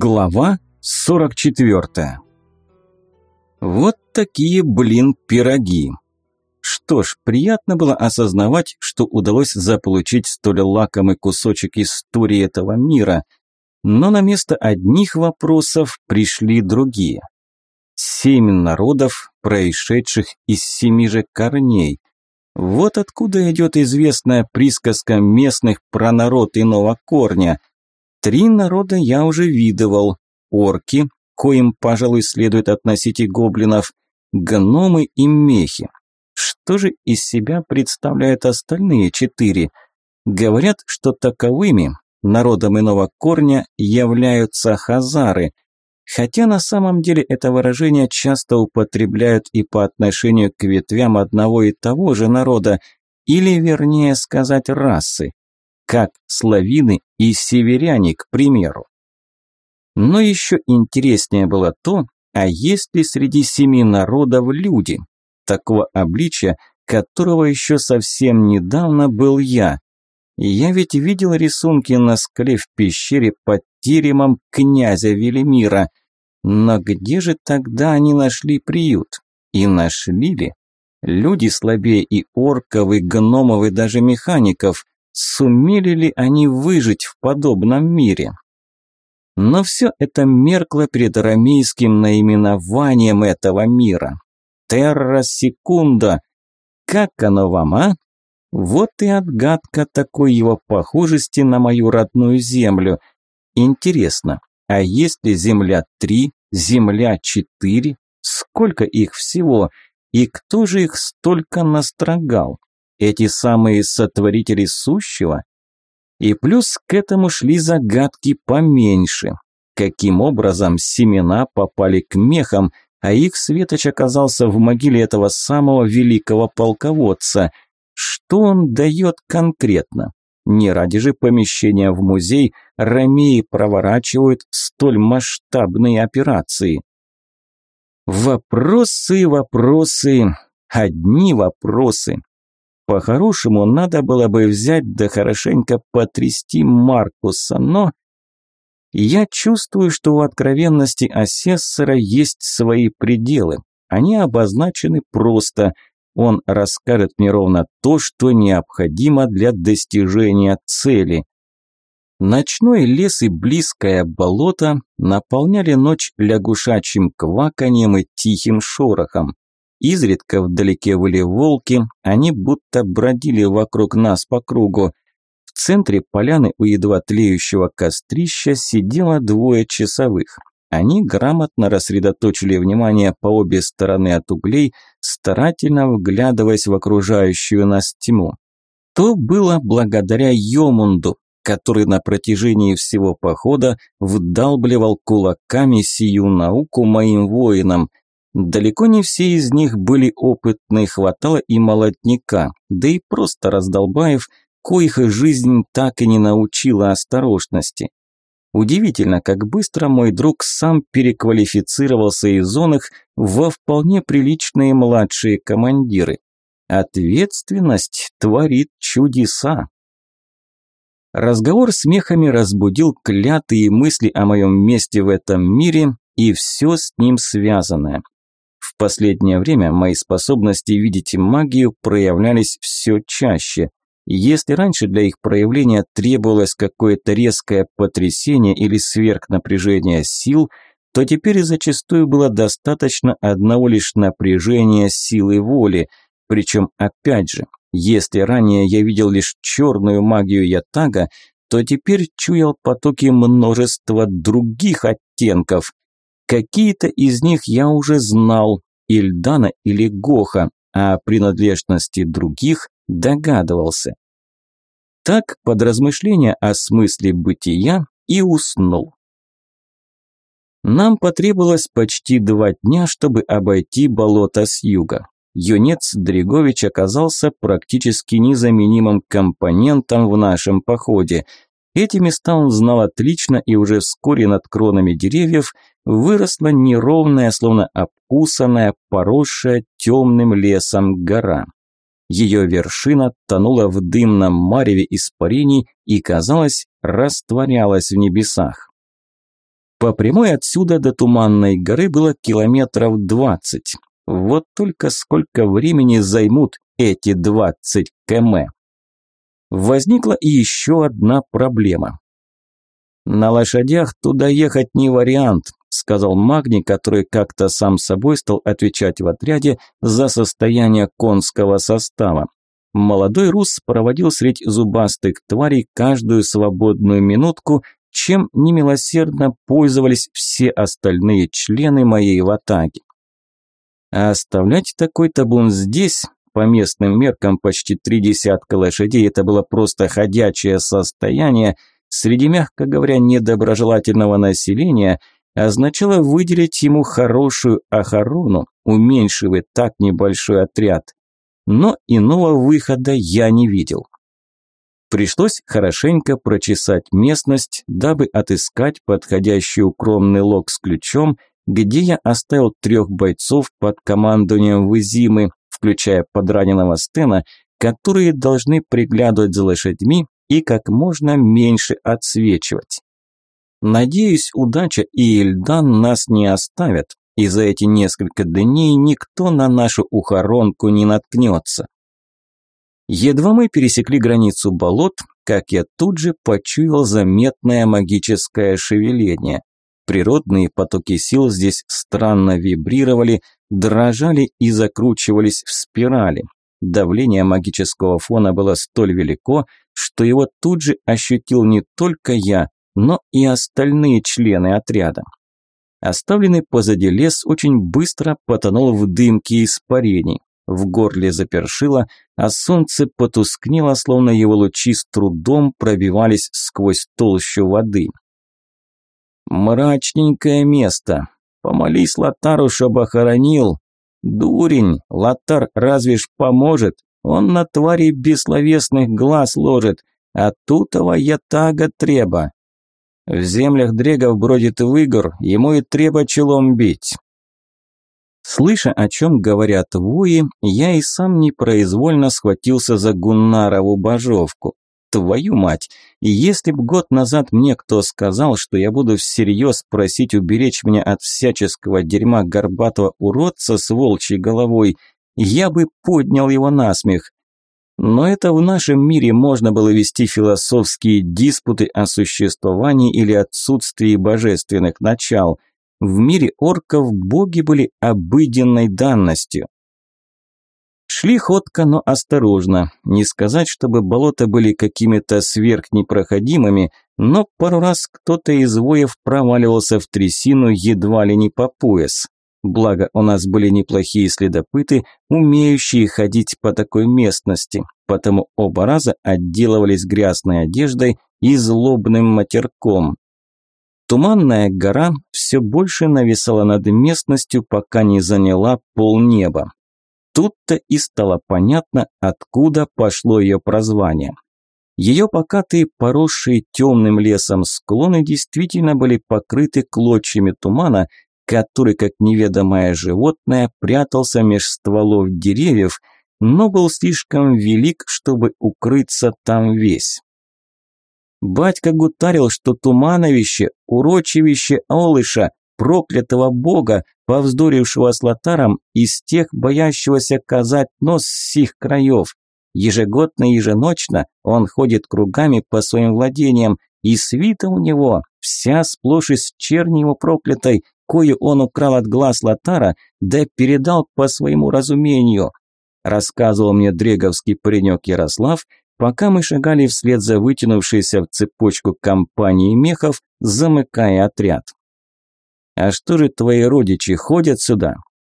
Глава 44. Вот такие, блин, пироги. Что ж, приятно было осознавать, что удалось заполучить столь лакомый кусочек истории этого мира. Но на место одних вопросов пришли другие. Семь народов, происшедших из семи же корней. Вот откуда идет известная присказка местных про народ иного корня – Три народа я уже видывал. Орки, коим, пожалуй, следует относить и гоблинов, гномы и мехи. Что же из себя представляют остальные четыре? Говорят, что таковыми, народом иного корня, являются хазары, хотя на самом деле это выражение часто употребляют и по отношению к ветвям одного и того же народа, или вернее сказать расы как славины и северяне, к примеру. Но еще интереснее было то, а есть ли среди семи народов люди, такого обличия, которого еще совсем недавно был я. Я ведь видел рисунки на скале в пещере под теремом князя Велимира. Но где же тогда они нашли приют? И нашли ли? Люди слабее и орков, и гномов, и даже механиков – Сумели ли они выжить в подобном мире? Но все это меркло перед арамейским наименованием этого мира. Терра секунда. Как оно вам, а? Вот и отгадка такой его похожести на мою родную землю. Интересно, а есть ли Земля 3, Земля 4? Сколько их всего? И кто же их столько настрогал? Эти самые сотворители сущего? И плюс к этому шли загадки поменьше. Каким образом семена попали к мехам, а их светоч оказался в могиле этого самого великого полководца? Что он дает конкретно? Не ради же помещения в музей ромеи проворачивают столь масштабные операции. Вопросы, вопросы, одни вопросы. По-хорошему, надо было бы взять да хорошенько потрясти Маркуса, но... Я чувствую, что у откровенности асессора есть свои пределы. Они обозначены просто. Он расскажет мне ровно то, что необходимо для достижения цели. Ночной лес и близкое болото наполняли ночь лягушачьим кваканьем и тихим шорохом. Изредка вдалеке были волки, они будто бродили вокруг нас по кругу. В центре поляны у едва тлеющего кострища сидело двое часовых. Они грамотно рассредоточили внимание по обе стороны от углей, старательно вглядываясь в окружающую нас тьму. То было благодаря Йомунду, который на протяжении всего похода вдалбливал кулаками сию науку моим воинам, Далеко не все из них были опытны, хватало и молотника, да и просто раздолбаев, коих жизнь так и не научила осторожности. Удивительно, как быстро мой друг сам переквалифицировался из зон во вполне приличные младшие командиры. Ответственность творит чудеса. Разговор с мехами разбудил клятые мысли о моем месте в этом мире и все с ним связанное. В последнее время мои способности видеть магию проявлялись все чаще. Если раньше для их проявления требовалось какое-то резкое потрясение или сверхнапряжение сил, то теперь зачастую было достаточно одного лишь напряжения силы воли. Причем, опять же, если ранее я видел лишь черную магию Ятага, то теперь чуял потоки множества других оттенков. Какие-то из них я уже знал, Ильдана или Гоха, а о принадлежности других догадывался. Так, под размышления о смысле бытия, и уснул. Нам потребовалось почти два дня, чтобы обойти болото с юга. Юнец Дригович оказался практически незаменимым компонентом в нашем походе – эти места он знал отлично, и уже вскоре над кронами деревьев выросла неровная, словно обкусанная, поросшая темным лесом гора. Ее вершина тонула в дымном мареве испарений и, казалось, растворялась в небесах. По прямой отсюда до Туманной горы было километров двадцать. Вот только сколько времени займут эти двадцать км. Возникла и еще одна проблема. На лошадях туда ехать не вариант, сказал Магни, который как-то сам собой стал отвечать в отряде за состояние конского состава. Молодой рус проводил средь зубастых тварей каждую свободную минутку, чем немилосердно пользовались все остальные члены моей ватаги. А оставлять такой табун здесь, по местным меркам почти три десятка лошадей, это было просто ходячее состояние, среди, мягко говоря, недоброжелательного населения – означало выделить ему хорошую охорону, уменьшив и так небольшой отряд. Но иного выхода я не видел. Пришлось хорошенько прочесать местность, дабы отыскать подходящий укромный лог с ключом, где я оставил трех бойцов под командованием Вызимы, включая подраненного Стена, которые должны приглядывать за лошадьми и как можно меньше отсвечивать. Надеюсь, удача и Ильдан нас не оставят, и за эти несколько дней никто на нашу ухоронку не наткнется. Едва мы пересекли границу болот, как я тут же почуял заметное магическое шевеление. Природные потоки сил здесь странно вибрировали, дрожали и закручивались в спирали. Давление магического фона было столь велико, что его тут же ощутил не только я, но и остальные члены отряда. Оставленный позади лес очень быстро потонул в дымке испарений. В горле запершило, а солнце потускнело, словно его лучи с трудом пробивались сквозь толщу воды. «Мрачненькое место. Помолись Латару, чтоб охоронил. Дурень, Латар разве ж поможет? Он на твари бессловесных глаз ложит, а тутова ятага треба. В землях дрегов бродит выгор, ему и треба челом бить. Слыша, о чем говорят вои, я и сам непроизвольно схватился за Гуннарову божовку. Твою мать! И если б год назад мне кто сказал, что я буду всерьез просить уберечь меня от всяческого дерьма горбатого уродца с волчьей головой, я бы поднял его на смех. Но это в нашем мире можно было вести философские диспуты о существовании или отсутствии божественных начал. В мире орков боги были обыденной данностью. Шли ходко, но осторожно. Не сказать, чтобы болота были какими-то сверхнепроходимыми, но пару раз кто-то из воев проваливался в трясину едва ли не по пояс. Благо, у нас были неплохие следопыты, умеющие ходить по такой местности, потому оба раза отделывались грязной одеждой и злобным матерком. Туманная гора все больше нависала над местностью, пока не заняла полнеба. Тут-то и стало понятно, откуда пошло ее прозвание. Ее покатые, поросшие темным лесом склоны действительно были покрыты клочьями тумана, который, как неведомое животное, прятался меж стволов деревьев, но был слишком велик, чтобы укрыться там весь. Батька гутарил, что тумановище, урочевище Олыша, проклятого бога, повздорившего с Лотаром, из тех, боящегося казать нос с сих краев. Ежегодно и еженочно он ходит кругами по своим владениям, и свита у него вся сплошь из черни его проклятой, кою он украл от глаз Латара, да передал по своему разумению. Рассказывал мне дреговский паренек Ярослав, пока мы шагали вслед за вытянувшейся в цепочку компании мехов, замыкая отряд. «А что же твои родичи ходят сюда?»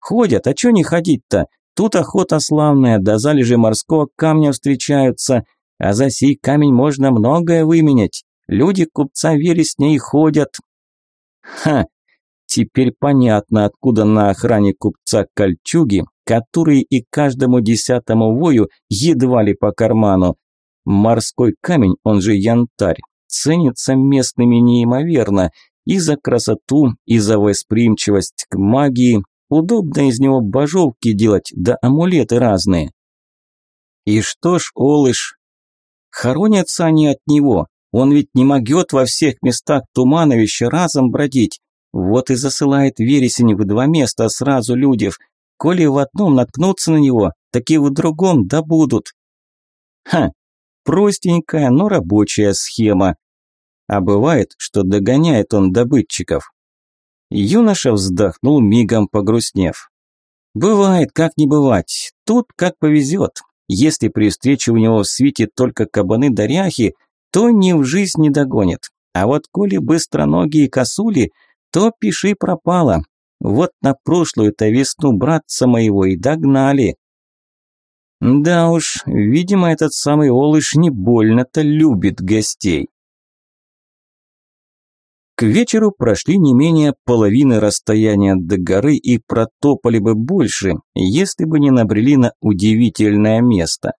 «Ходят, а чё не ходить-то? Тут охота славная, до залежи морского камня встречаются, а за сей камень можно многое выменять. Люди купца вересня и ходят». «Ха, Теперь понятно, откуда на охране купца кольчуги, которые и каждому десятому вою едва ли по карману. Морской камень, он же янтарь, ценится местными неимоверно и за красоту, и за восприимчивость к магии. Удобно из него божовки делать, да амулеты разные. И что ж, Олыш, хоронятся они от него, Он ведь не могет во всех местах тумановища разом бродить. Вот и засылает вересень в два места сразу людев. Коли в одном наткнуться на него, так и в другом добудут. Ха, простенькая, но рабочая схема. А бывает, что догоняет он добытчиков. Юноша вздохнул, мигом погрустнев. Бывает, как не бывать. Тут как повезет. Если при встрече у него в свете только кабаны-даряхи, то ни в жизнь не догонит. А вот коли быстроногие косули, то пиши пропало. Вот на прошлую-то весну братца моего и догнали. Да уж, видимо, этот самый Олыш не больно-то любит гостей. К вечеру прошли не менее половины расстояния до горы и протопали бы больше, если бы не набрели на удивительное место.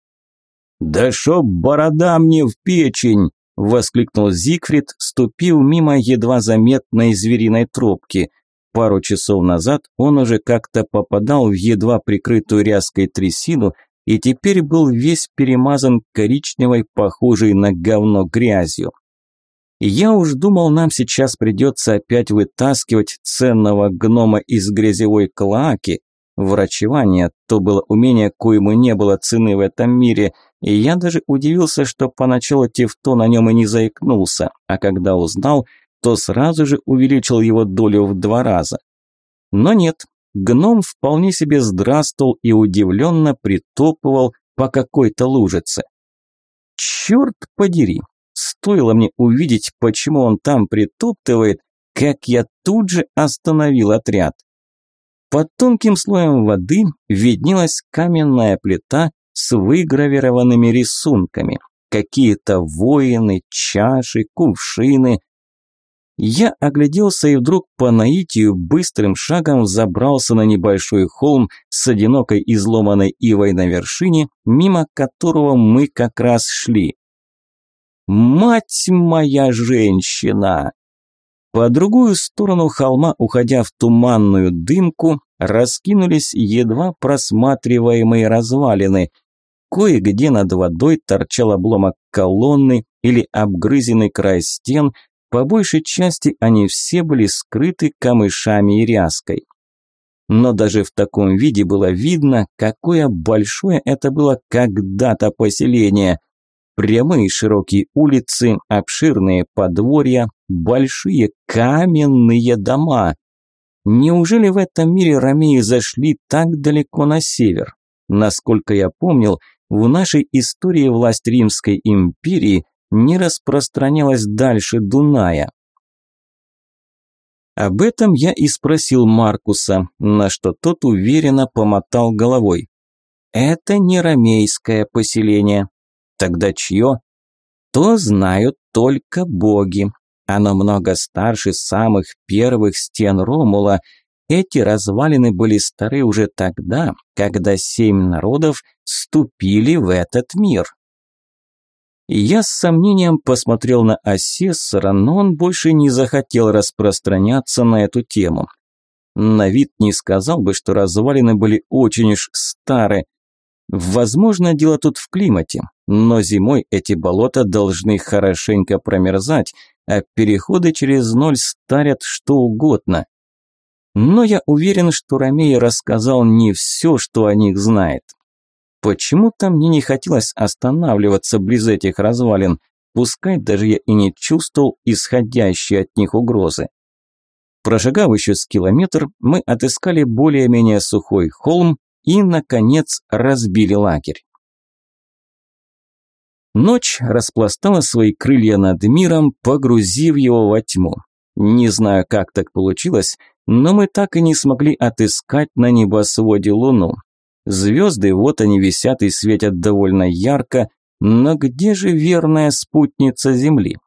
«Да шо борода мне в печень!» – воскликнул Зигфрид, ступив мимо едва заметной звериной тропки. Пару часов назад он уже как-то попадал в едва прикрытую ряской трясину и теперь был весь перемазан коричневой, похожей на говно грязью. Я уж думал, нам сейчас придется опять вытаскивать ценного гнома из грязевой клоаки. Врачевание – то было умение, коему не было цены в этом мире, и я даже удивился, что поначалу Тевто на нем и не заикнулся, а когда узнал, то сразу же увеличил его долю в два раза. Но нет, гном вполне себе здравствовал и удивленно притопывал по какой-то лужице. Черт подери, стоило мне увидеть, почему он там притоптывает, как я тут же остановил отряд. Под тонким слоем воды виднелась каменная плита с выгравированными рисунками. Какие-то воины, чаши, кувшины. Я огляделся и вдруг по наитию быстрым шагом забрался на небольшой холм с одинокой изломанной ивой на вершине, мимо которого мы как раз шли. Мать моя женщина! По другую сторону холма, уходя в туманную дымку, раскинулись едва просматриваемые развалины. Кое-где над водой торчал обломок колонны или обгрызенный край стен, по большей части они все были скрыты камышами и ряской. Но даже в таком виде было видно, какое большое это было когда-то поселение – Прямые широкие улицы, обширные подворья, большие каменные дома. Неужели в этом мире ромеи зашли так далеко на север? Насколько я помнил, в нашей истории власть Римской империи не распространялась дальше Дуная. Об этом я и спросил Маркуса, на что тот уверенно помотал головой. Это не ромейское поселение. Тогда чье? То знают только боги. Оно много старше самых первых стен Ромула. Эти развалины были стары уже тогда, когда семь народов ступили в этот мир. Я с сомнением посмотрел на асессора, но он больше не захотел распространяться на эту тему. На вид не сказал бы, что развалины были очень уж старые. Возможно, дело тут в климате, но зимой эти болота должны хорошенько промерзать, а переходы через ноль старят что угодно. Но я уверен, что Ромей рассказал не все, что о них знает. Почему-то мне не хотелось останавливаться близ этих развалин, пускай даже я и не чувствовал исходящей от них угрозы. Прошагав еще с километр, мы отыскали более-менее сухой холм и, наконец, разбили лагерь. Ночь распластала свои крылья над миром, погрузив его во тьму. Не знаю, как так получилось, но мы так и не смогли отыскать на небосводе луну. Звезды, вот они висят и светят довольно ярко, но где же верная спутница Земли?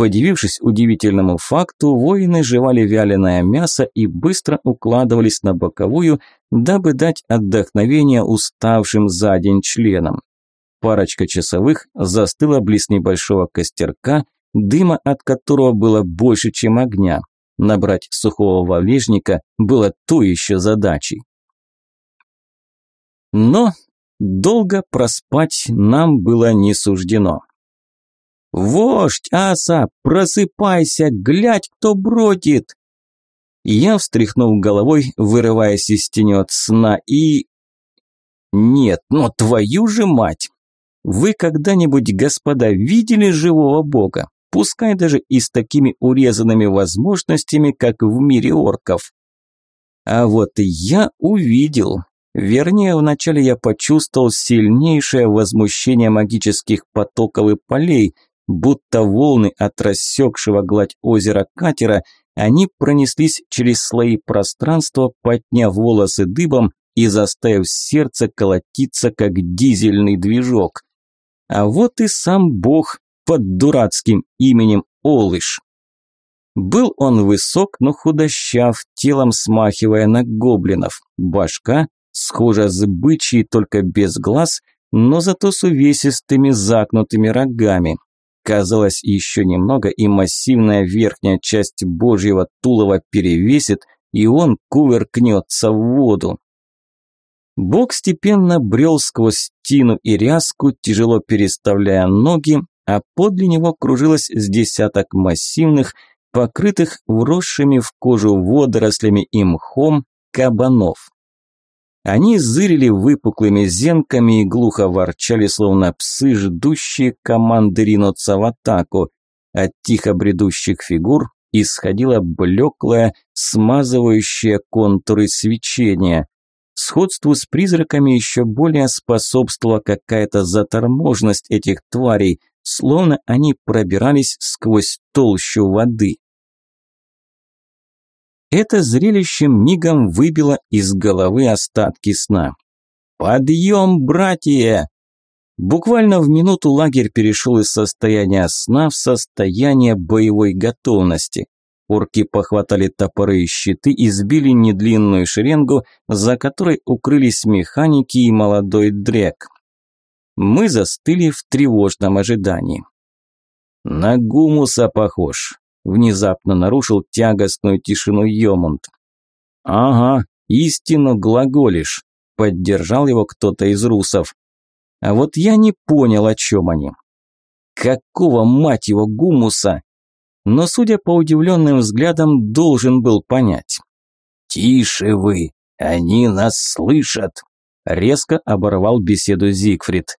Подивившись удивительному факту, воины жевали вяленое мясо и быстро укладывались на боковую, дабы дать отдохновение уставшим за день членам. Парочка часовых застыла близ небольшого костерка, дыма от которого было больше, чем огня. Набрать сухого валежника было то еще задачей. Но долго проспать нам было не суждено. «Вождь, аса, просыпайся, глядь, кто бродит!» Я встряхнул головой, вырываясь из тени сна, и... Нет, но твою же мать! Вы когда-нибудь, господа, видели живого бога? Пускай даже и с такими урезанными возможностями, как в мире орков. А вот я увидел. Вернее, вначале я почувствовал сильнейшее возмущение магических потоков и полей, будто волны от рассекшего гладь озера катера, они пронеслись через слои пространства, подняв волосы дыбом и заставив сердце колотиться, как дизельный движок. А вот и сам бог под дурацким именем Олыш. Был он высок, но худощав, телом смахивая на гоблинов. Башка схожа с бычьей, только без глаз, но зато с увесистыми загнутыми рогами. Казалось, еще немного, и массивная верхняя часть божьего тулова перевесит, и он кувыркнется в воду. Бог степенно брел сквозь тину и ряску, тяжело переставляя ноги, а подле него кружилось с десяток массивных, покрытых вросшими в кожу водорослями и мхом кабанов. Они зырили выпуклыми зенками и глухо ворчали, словно псы, ждущие команды ринуться в атаку. От тихо бредущих фигур исходило блеклое, смазывающее контуры свечения. Сходству с призраками еще более способствовала какая-то заторможенность этих тварей, словно они пробирались сквозь толщу воды. Это зрелище мигом выбило из головы остатки сна. «Подъем, братья!» Буквально в минуту лагерь перешел из состояния сна в состояние боевой готовности. Орки похватали топоры и щиты и сбили недлинную шеренгу, за которой укрылись механики и молодой дрек. Мы застыли в тревожном ожидании. «На гумуса похож», Внезапно нарушил тягостную тишину Йомунд. «Ага, истину глаголишь», – поддержал его кто-то из русов. А вот я не понял, о чем они. Какого, мать его, гумуса? Но, судя по удивленным взглядам, должен был понять. «Тише вы, они нас слышат!» Резко оборвал беседу Зигфрид.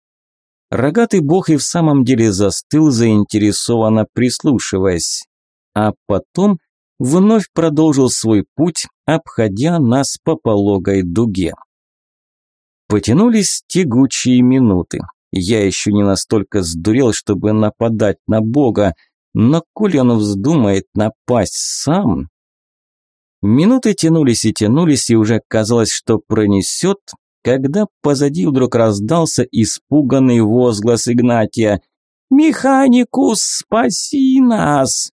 Рогатый бог и в самом деле застыл, заинтересованно прислушиваясь а потом вновь продолжил свой путь, обходя нас по пологой дуге. Потянулись тягучие минуты. Я еще не настолько сдурел, чтобы нападать на Бога, но коли он вздумает напасть сам... Минуты тянулись и тянулись, и уже казалось, что пронесет, когда позади вдруг раздался испуганный возглас Игнатия «Механикус, спаси нас!»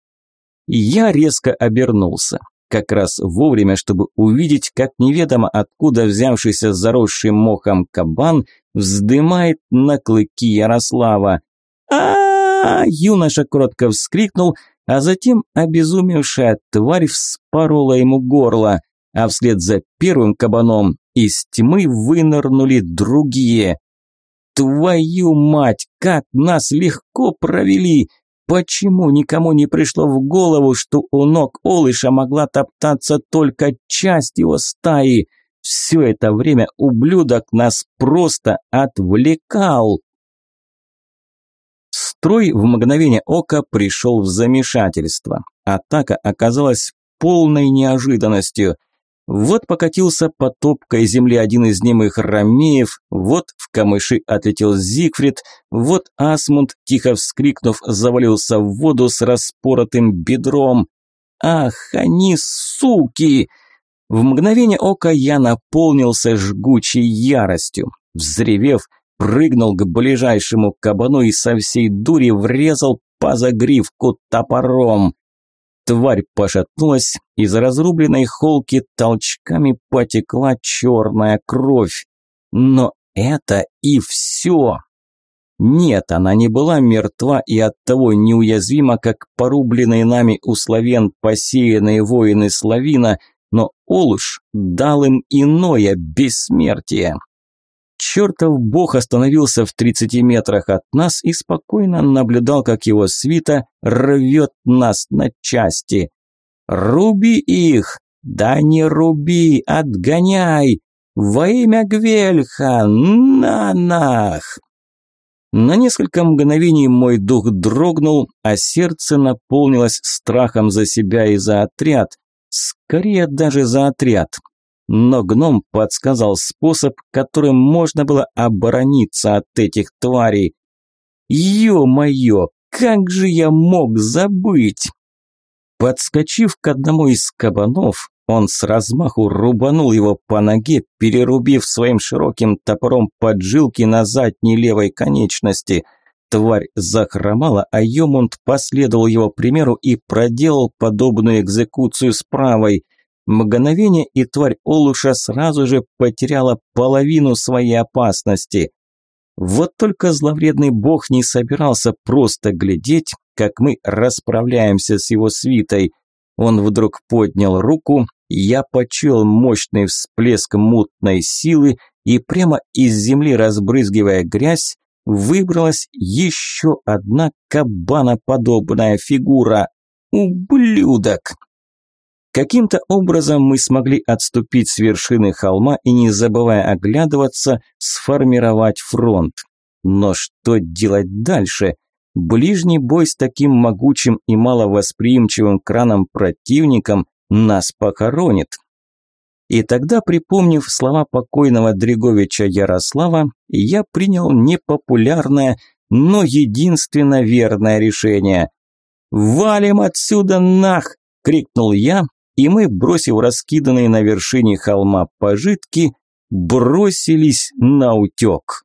Я резко обернулся, как раз вовремя, чтобы увидеть, как неведомо откуда взявшийся заросший мохом кабан вздымает на клыки Ярослава. а, Юноша кротко вскрикнул, а затем обезумевшая тварь вспорола ему горло, а вслед за первым кабаном из тьмы вынырнули другие. «Твою мать, как нас легко провели!» Почему никому не пришло в голову, что у ног Олыша могла топтаться только часть его стаи? Все это время ублюдок нас просто отвлекал. Строй в мгновение ока пришел в замешательство. Атака оказалась полной неожиданностью – вот покатился по топкой земле один из немых ромеев, вот в камыши отлетел Зигфрид, вот Асмунд, тихо вскрикнув, завалился в воду с распоротым бедром. «Ах, они суки!» В мгновение ока я наполнился жгучей яростью. Взревев, прыгнул к ближайшему кабану и со всей дури врезал по загривку топором. Тварь пошатнулась, из разрубленной холки толчками потекла черная кровь. Но это и все. Нет, она не была мертва и оттого неуязвима, как порубленные нами у славян посеянные воины Славина, но Олуш дал им иное бессмертие. Чертов бог остановился в 30 метрах от нас и спокойно наблюдал, как его свита рвет нас на части. «Руби их! Да не руби, отгоняй! Во имя Гвельха! На нах!» На несколько мгновений мой дух дрогнул, а сердце наполнилось страхом за себя и за отряд. Скорее даже за отряд. Но гном подсказал способ, которым можно было оборониться от этих тварей. Ё-моё, как же я мог забыть? Подскочив к одному из кабанов, он с размаху рубанул его по ноге, перерубив своим широким топором поджилки на задней левой конечности. Тварь захромала, а Йомунд последовал его примеру и проделал подобную экзекуцию с правой. Мгновение, и тварь Олуша сразу же потеряла половину своей опасности. Вот только зловредный бог не собирался просто глядеть, как мы расправляемся с его свитой – он вдруг поднял руку, я почуял мощный всплеск мутной силы, и прямо из земли, разбрызгивая грязь, выбралась еще одна кабаноподобная фигура. Ублюдок! Каким-то образом мы смогли отступить с вершины холма и, не забывая оглядываться, сформировать фронт. Но что делать дальше? Ближний бой с таким могучим и маловосприимчивым краном противником нас похоронит. И тогда, припомнив слова покойного Дреговича Ярослава, я принял непопулярное, но единственно верное решение. «Валим отсюда нах!» – крикнул я, и мы, бросив раскиданные на вершине холма пожитки, бросились на утек.